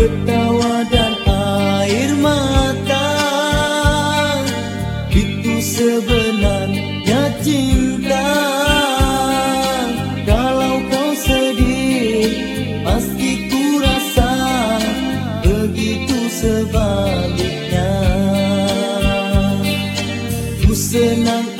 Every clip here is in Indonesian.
sudut dan air mata Itu sebenarnya cinta. Kalau kau sedih pasti ku rasa Begitu sebaliknya. Ku senang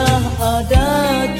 pernah ada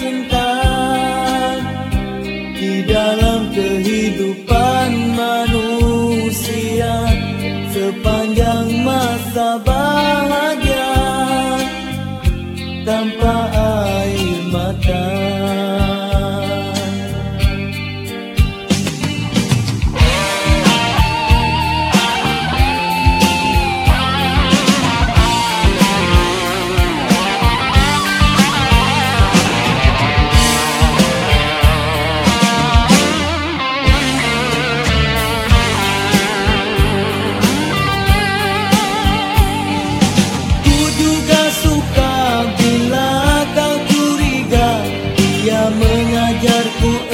hallar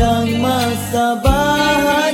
hanggang masabahan